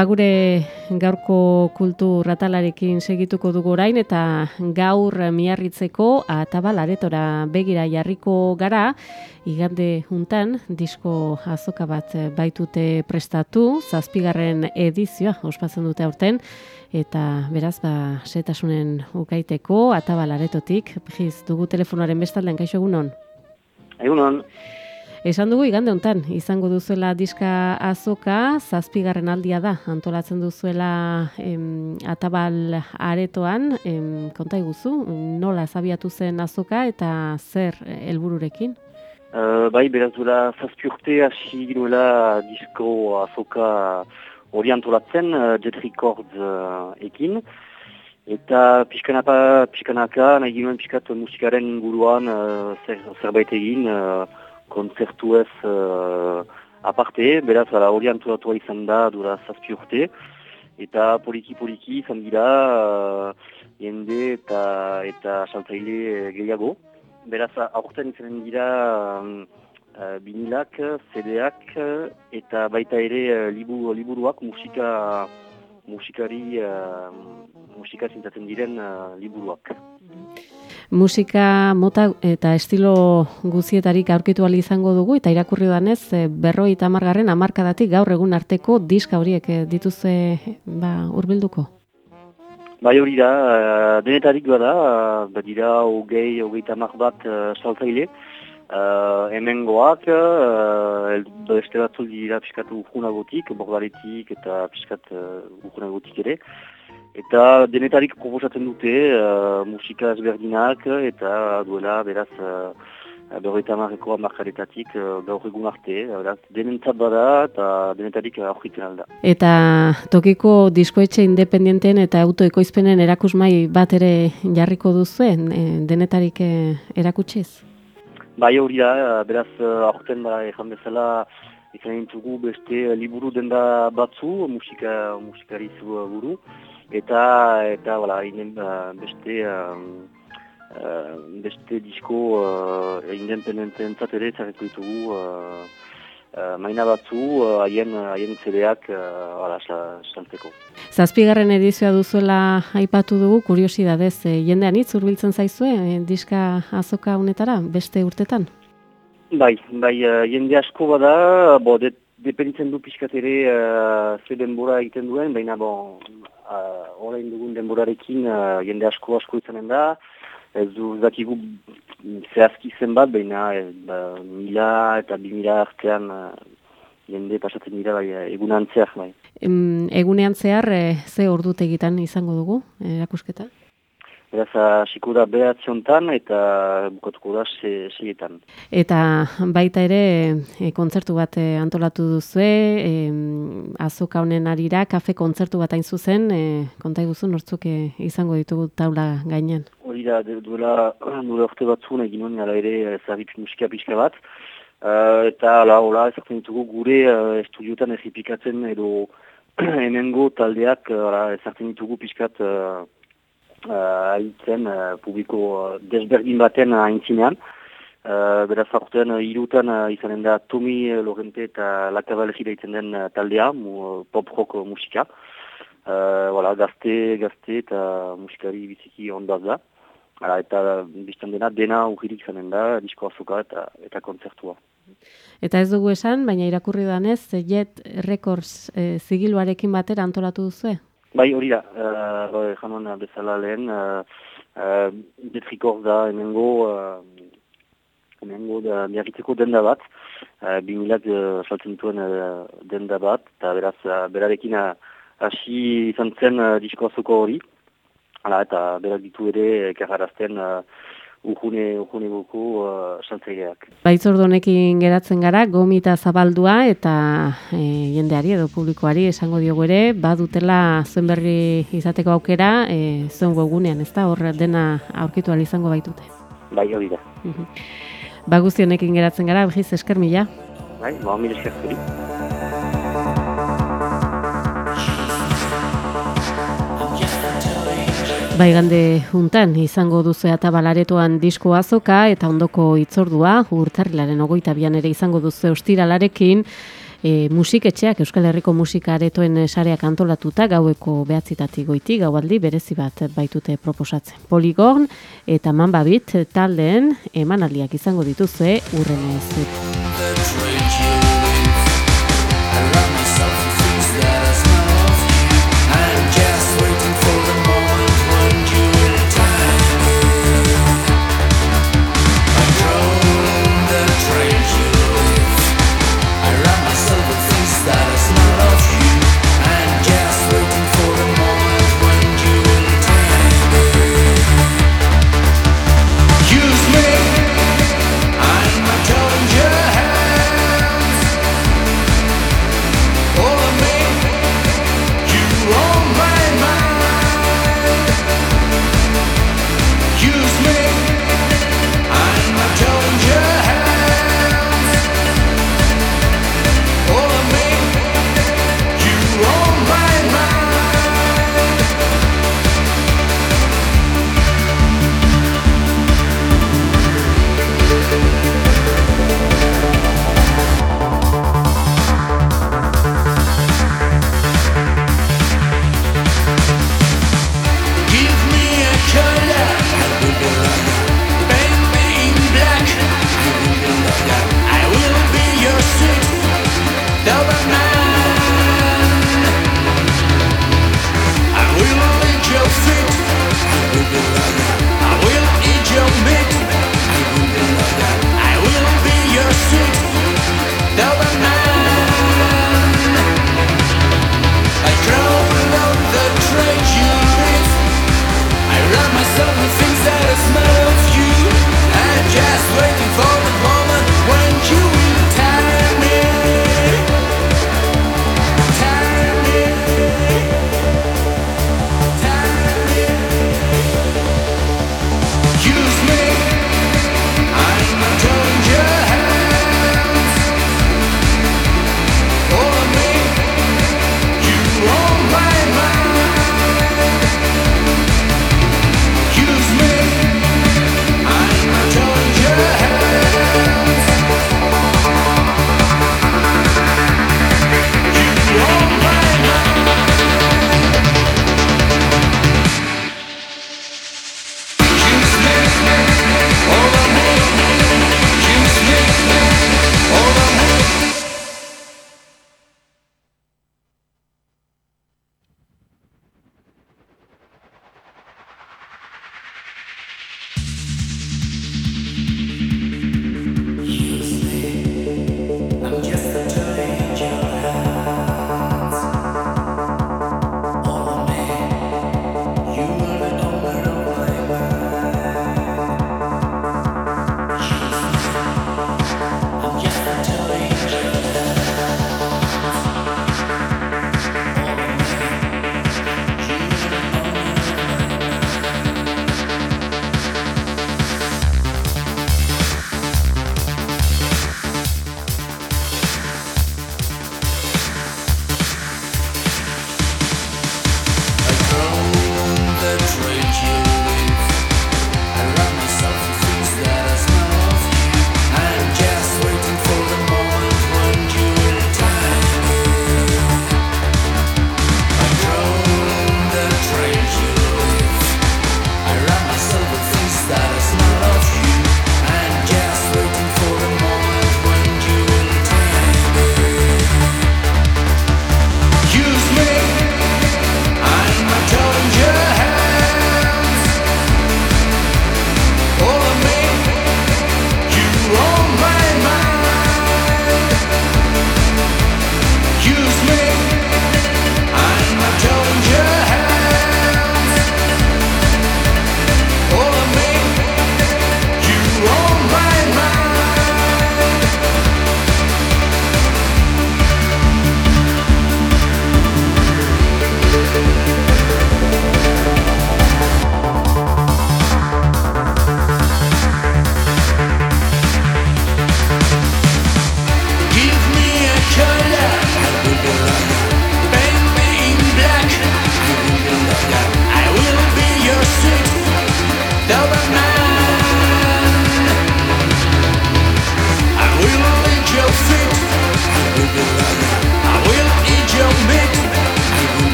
Ba gure gaurko kultur atalarekin segituko dugu orain eta gaur miarritzeko atabal aretora. Begira jarriko gara igande juntan disko azoka bat baitute prestatu zazpigarren edizioa ospatzen dute aurten. Eta beraz ba setasunen ukaiteko atabal aretotik jiz dugu telefonoaren bestaldean kaixo egunon? Egunon, Esan dugu igande hontan izango duzuela diska azoka, zazpigarren aldia da, antolatzen duzuela em, atabal aretoan, em, konta iguzu, nola zabiatu zen azoka eta zer helbururekin? uh, bai beraz duela zazpi urte hasi ginuela disko azoka hori antolatzen, uh, Jet Records uh, ekin. Eta pixkanaka, nahi ginuen pixkat musikaren inguruan uh, zer, zerbait egin, uh, kontzertu ez uh, aparte, beraz ala, hori antolatua izan da dura zazpi urte. Eta poliki-poliki izan dira uh, jende eta, eta saltzaile gehiago. Beraz, aurten izanen dira um, uh, binilak, CD-ak eta baita ere uh, liburu, liburuak musika musikari uh, musika zintatzen diren uh, liburuak. Musika mota eta estilo guzietarik aurkitu ahal izango dugu eta irakurri danez eh, berroi eta amargarren amarkadatik gaur egun arteko diska horiek dituzte ba, urbilduko. Bai hori da, uh, denetarik bada, uh, badira hogei, hogei tamar bat uh, saltzaile, uh, hemen goak, uh, beste batzuk dira piskatu urkunagotik, bordaretik eta piskat uh, urkunagotik ere. Eta denetarik proposatzen dute uh, musika ezberdinak eta duela beraz uh, berroita marreko amarkaretatik uh, gaur egun arte. Beraz, denentzat bada eta denetarik aurkiten alda. Eta tokiko diskoetxe independienten eta autoekoizpenen erakusmai bat ere jarriko duzuen, e, denetarik e, erakutsiz? Bai hori da, beraz uh, aurten da ezan bezala izan ditugu beste uh, liburu denda batzu, musika, musikari zu buru. Eta, eta, voilà, inen, uh, beste, um, beste disko uh, independententzat ere zarriko ditugu uh, uh, maina batzu uh, haien haien CD-ak uh, voilà, salteko. Zazpigarren edizioa duzuela aipatu dugu, kuriosidadez, e, jendean hitz hurbiltzen zaizue, e, diska azoka honetara, beste urtetan? Bai, bai, uh, jende asko bada, bo, de, dependitzen du pixkat ere uh, ze denbora egiten duen, baina bon, uh, orain dugun denborarekin uh, jende asko asko izanen da, ez du zakigu zehazki zenbat, baina ez, ba, mila eta bi mila artean uh, jende pasatzen dira bai, egunean zehar. Bai. Em, egunean zehar, e, ze ordutegitan izango dugu, erakusketa? Beraz, hasiko da behatziontan eta bukatuko da se, seietan. Eta baita ere e, kontzertu bat e, antolatu duzue, e, azoka honen arira, kafe kontzertu bat hain zuzen, e, konta iguzu nortzuk e, izango ditugu taula gainean. Hori da, duela nure orte batzun egin nuen ala ere zarbit musika pixka bat. Uh, eta ala, hola, ezaten ditugu gure uh, estudiotan errepikatzen edo hemengo taldeak uh, ezaten ditugu pixkat uh, uh, aitzen uh, publiko uh, desberdin baten aintzinean. Uh, beraz aurten uh, irutan uh, izanen da Tomi Lorente eta La Cavallerie deitzen den taldea, mu, pop rock musika. Uh, voilà, gazte, gazte eta musikari biziki ondaz da. Hala, eta biztan dena, dena urririk zanen da, disko azuka eta, eta kontzertua. Eta ez dugu esan, baina irakurri danez, Jet Records e, zigiluarekin batera antolatu duzue? Bai, hori da, uh, janon bezala lehen, uh, uh, detrikor da emengo, uh, emengo da miarritzeko denda bat, uh, bimilat uh, saltzen duen uh, denda bat, eta beraz, uh, berarekin hasi izan zen uh, diskoazuko hori, Hala, eta berak ditu ere, kerrarazten, uh, Ujune, ujune buku uh, saltzaileak. Baitzordo honekin geratzen gara, gomita zabaldua eta e, jendeari edo publikoari esango diogu ere, badutela zuen berri izateko aukera, e, zuen webunean, ez da, hor dena aurkitu izango baitute. Bai, hori da. Ba honekin geratzen gara, behiz esker mila. Bai, ba, mila esker Baigande juntan izango duzu eta balaretoan disko azoka eta ondoko itzordua urtarrilaren ogoita bian ere izango duzu ostiralarekin e, musiketxeak Euskal Herriko musika aretoen sareak antolatuta gaueko behatzitatik goiti gaualdi berezi bat baitute proposatzen. Poligon eta manbabit taldeen emanaliak izango dituzue urren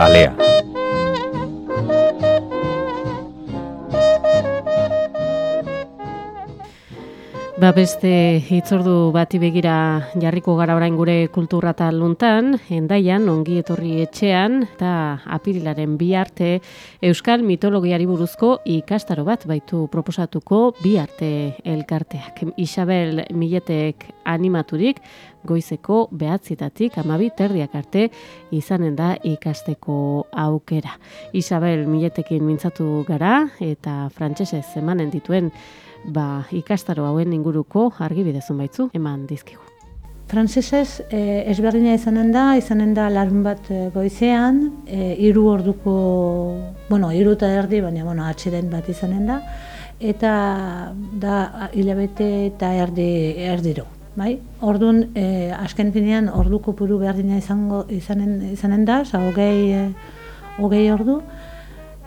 Alea. Ba beste hitzordu bati begira jarriko gara orain gure kultura taluntan, endaian, ongi etorri etxean, eta apirilaren bi arte Euskal mitologiari buruzko ikastaro bat baitu proposatuko bi arte elkarteak. Isabel Miletek animaturik, goizeko behatzitatik amabi terdiak arte izanen da ikasteko aukera. Isabel Miletekin mintzatu gara eta frantsesez emanen dituen ba, ikastaro hauen inguruko argibidezun baitzu eman dizkigu. Frantsesez eh, ezberdina izanen da, izanen da larun bat eh, goizean, eh, hiru orduko, bueno, hiru eta erdi, baina bueno, atxeden bat izanen da, eta da hilabete eta erdi erdiro. Bai? Ordun eh, azken finean orduko puru berdina izango izanen, izanen da, oza, hogei, eh, hogei ordu,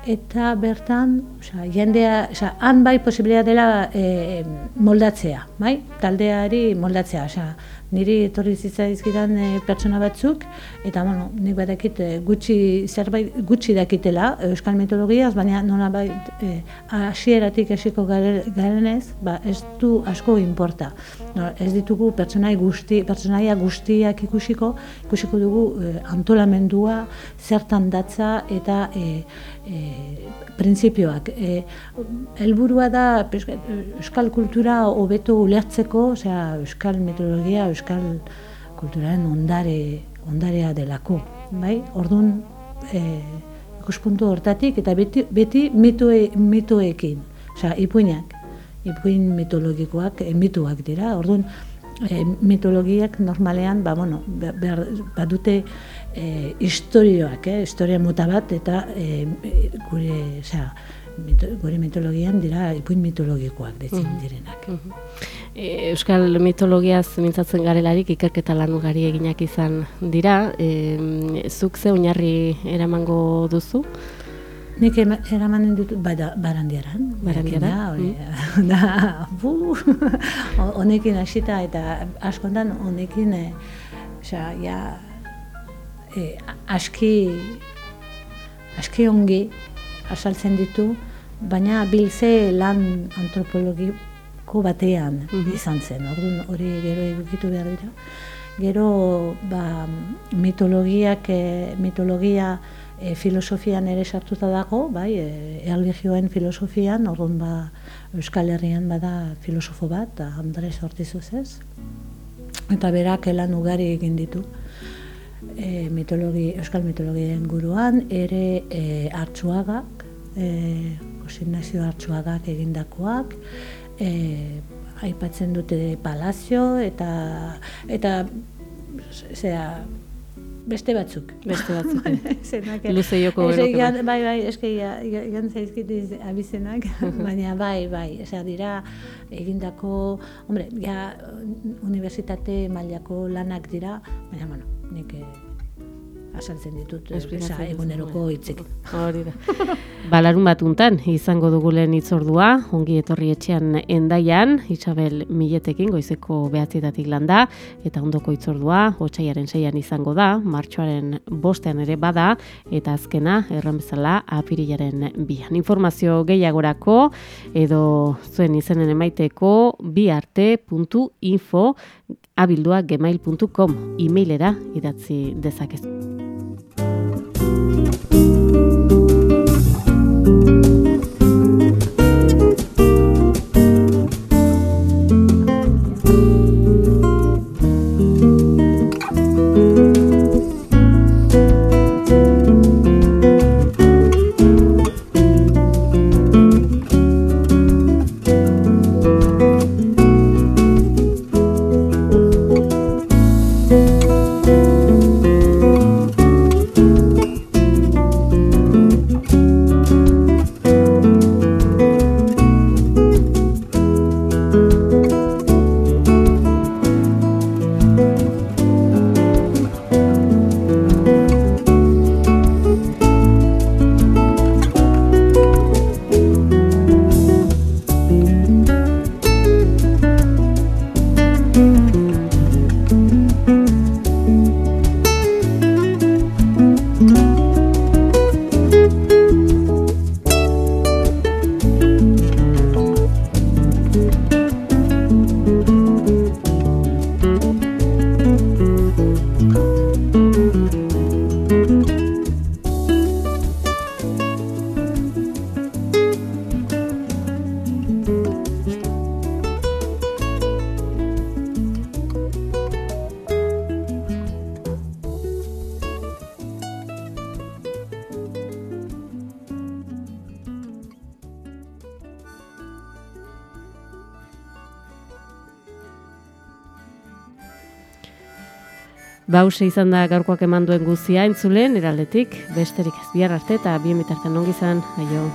eta bertan, osea, jendea, osea, han bai posibilitatea dela e, moldatzea, bai? Taldeari moldatzea, osea, niri etorri zitzaizkidan e, pertsona batzuk eta bueno, nik badakit e, gutxi zerbait gutxi dakitela euskal mitologiaz, baina nolabait e, hasieratik hasiko garenez, ba ez du asko inporta. No, ez ditugu pertsonai guzti, pertsonaia guztiak ikusiko, ikusiko dugu e, antolamendua, zertan datza eta e, e, printzipioak. E, helburua da euskal kultura hobeto ulertzeko, osea euskal mitologia, euskal kulturaren ondare ondarea delako, bai? Ordun eh ikuspuntu hortatik eta beti beti mitoe mitoekin, osea ipuinak, ipuin mitologikoak, e, mituak dira. Ordun e, mitologiak normalean, ba bueno, badute e, historioak, eh, historia mota bat eta e, gure, osea, mito, gure mitologian dira ipuin mitologikoak ditzen direnak. E, Euskal mitologiaz mintzatzen garelarik ikerketa lan ugari eginak izan dira. E, zuk ze oinarri eramango duzu? Nik eramanen ditut bada, barandiaran. Barandiara? Mm. Da, bu, honekin hasita eta askontan honekin, e, oza, ja, e, aski, aski ongi asaltzen ditu, baina bilze lan antropologiko batean mhm. izan zen, orduan hori gero egukitu behar dira. Gero ba, mitologiak, e, mitologia e, filosofian ere sartuta dago, bai, e, filosofian, orduan ba, Euskal Herrian bada filosofo bat, Andres Ortizuz ez, eta berak elan ugari egin ditu e, mitologi, euskal mitologiaren guruan, ere e, hartzuagak, e, Jose hartzuagak egindakoak, e, aipatzen dute palazio eta eta zera, beste batzuk. Beste batzuk. Zenak, Luze joko bai, bai, eske jan zaizkit abizenak, baina bai, bai, osea dira egindako, hombre, ja universitate mailako lanak dira, baina bueno, nik eh, asaltzen ditut esa eguneroko hitzik. Hori da. Balarun batuntan izango dugu lehen itzordua, ongi etorri etxean endaian, Isabel Miletekin goizeko behatzietatik landa, eta ondoko itzordua, otxaiaren seian izango da, martxoaren bostean ere bada, eta azkena, erran bezala, apirilaren bian. Informazio gehiagorako, edo zuen izenen emaiteko, biarte.info, abildua gmail.com e-mailera idatzi dezakezu. Bye. Bause izan da gaurkoak eman duen guzia entzulen, eraldetik, besterik ez bihar arte eta bien bitartan ongi izan, aio.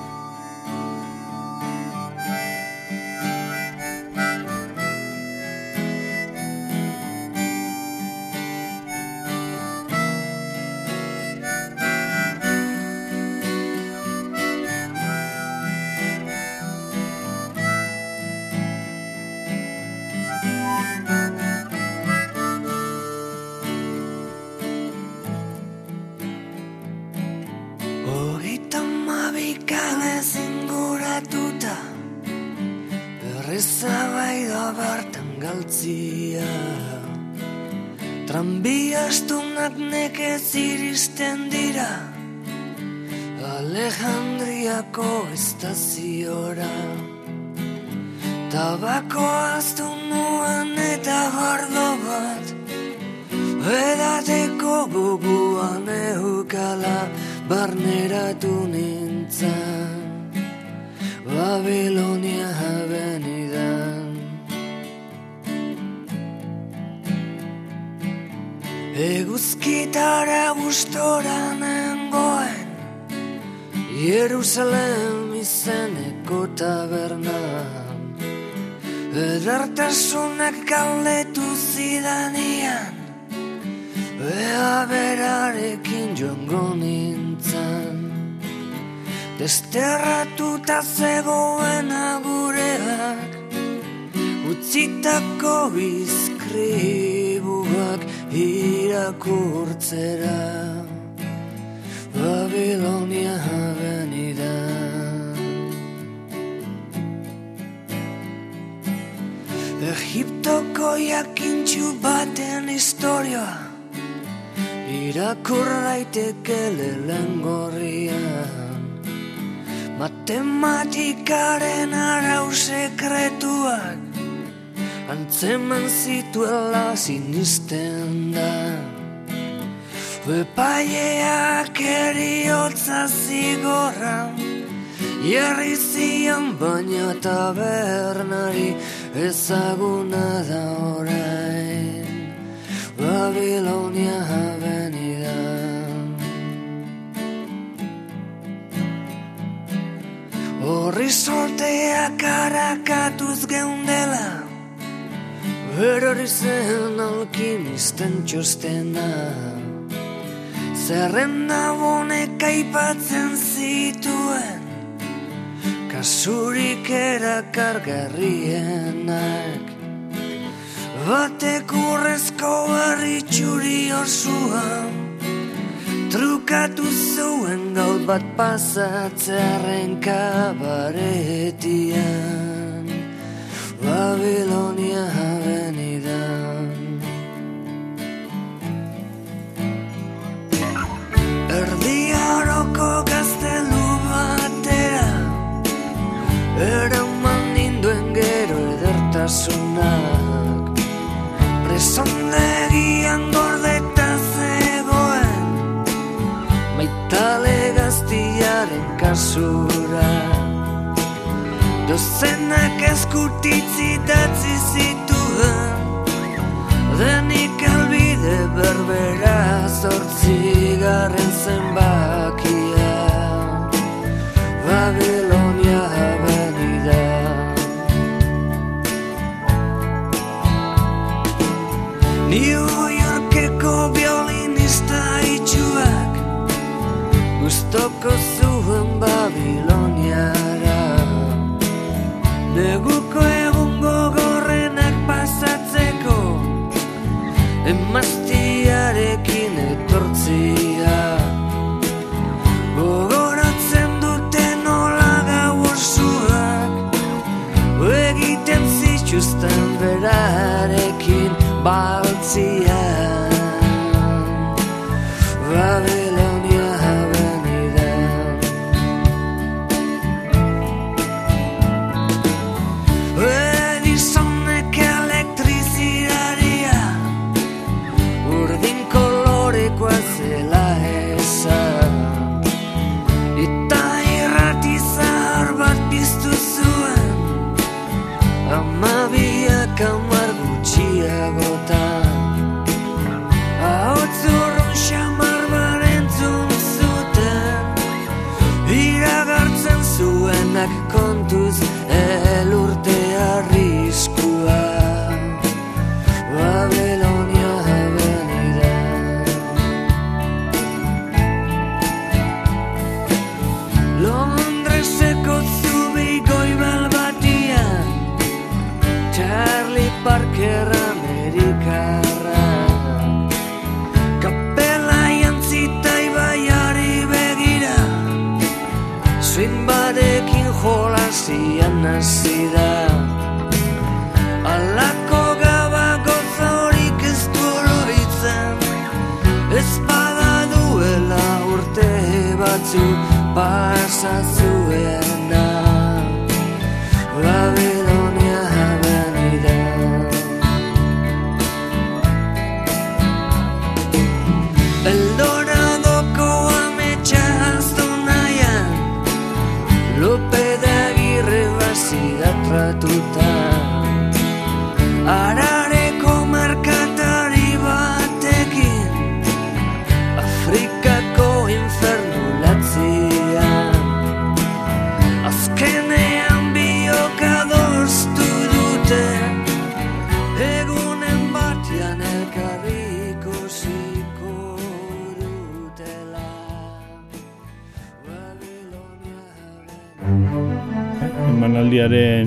Alejandriako estaziora. Tabako aztu nuen eta gordo bat. Edateko guguan eukala barneratu nintzen. Babilonia benidan Eguzkitara gustora nengoen Jerusalem izeneko tabernan Edertasunak galdetu zidanian Ea berarekin joango nintzen. Desterratuta zegoen agureak Utzitako izkribuak irakurtzera Babilonia benidan Egiptoko jakintxu baten historioa Irakur daiteke lehen gorrian Matematikaren arau sekretuak Antzeman zituela sinisten da Epaileak eriotza zigorra Jarri zian baina tabernari ezaguna da orain Babilonia benidan Horri solteak arakatuz geundela Erori zen alkimisten txostena Zerrenda bonek aipatzen zituen Kasurik erakargarrienak. Batek urrezko herri txuri osua Trukatu zuen gaut bat pasatzearen kabaretian. Babilonia Aroko gaztelu batera Eraman ninduen gero edertasunak. Presondegian gordeta zegoen Maitale gaztiaren kasura. Dozenak eskutitzi datzi zituen Denik berbera zortzigarren zenbakia. Babilonia avenida. New Yorkeko violinista itxuak Gustoko zuen Babiloniara. Neguko berarekin duenak kontuz elurte harri bizian hasi da. Alako gabako zaurik ez du oroitzen Ez bada duela urte batzu pasa zuena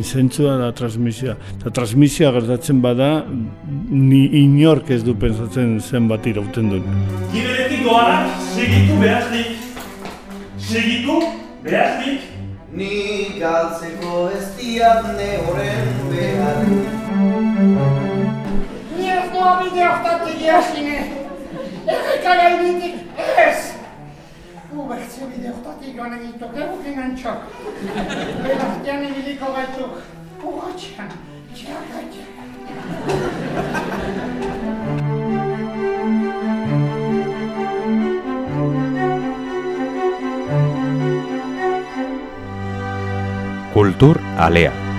emanaldiaren zentzua da transmisioa. Eta transmisioa gertatzen bada, ni inork ez du pensatzen zenbat irauten duen. Giberetik doanak segitu behaznik. Segitu behaznik. Ni galtzeko ez diat ne horren behar Ni ez doa bide hartatik jasine. Erreka gainetik ez. Ubertze bide hartatik joan egituk, egukin antxok. Belartian ibiliko gaituk. Urratxean, txaka, txaka. Kultur Alea.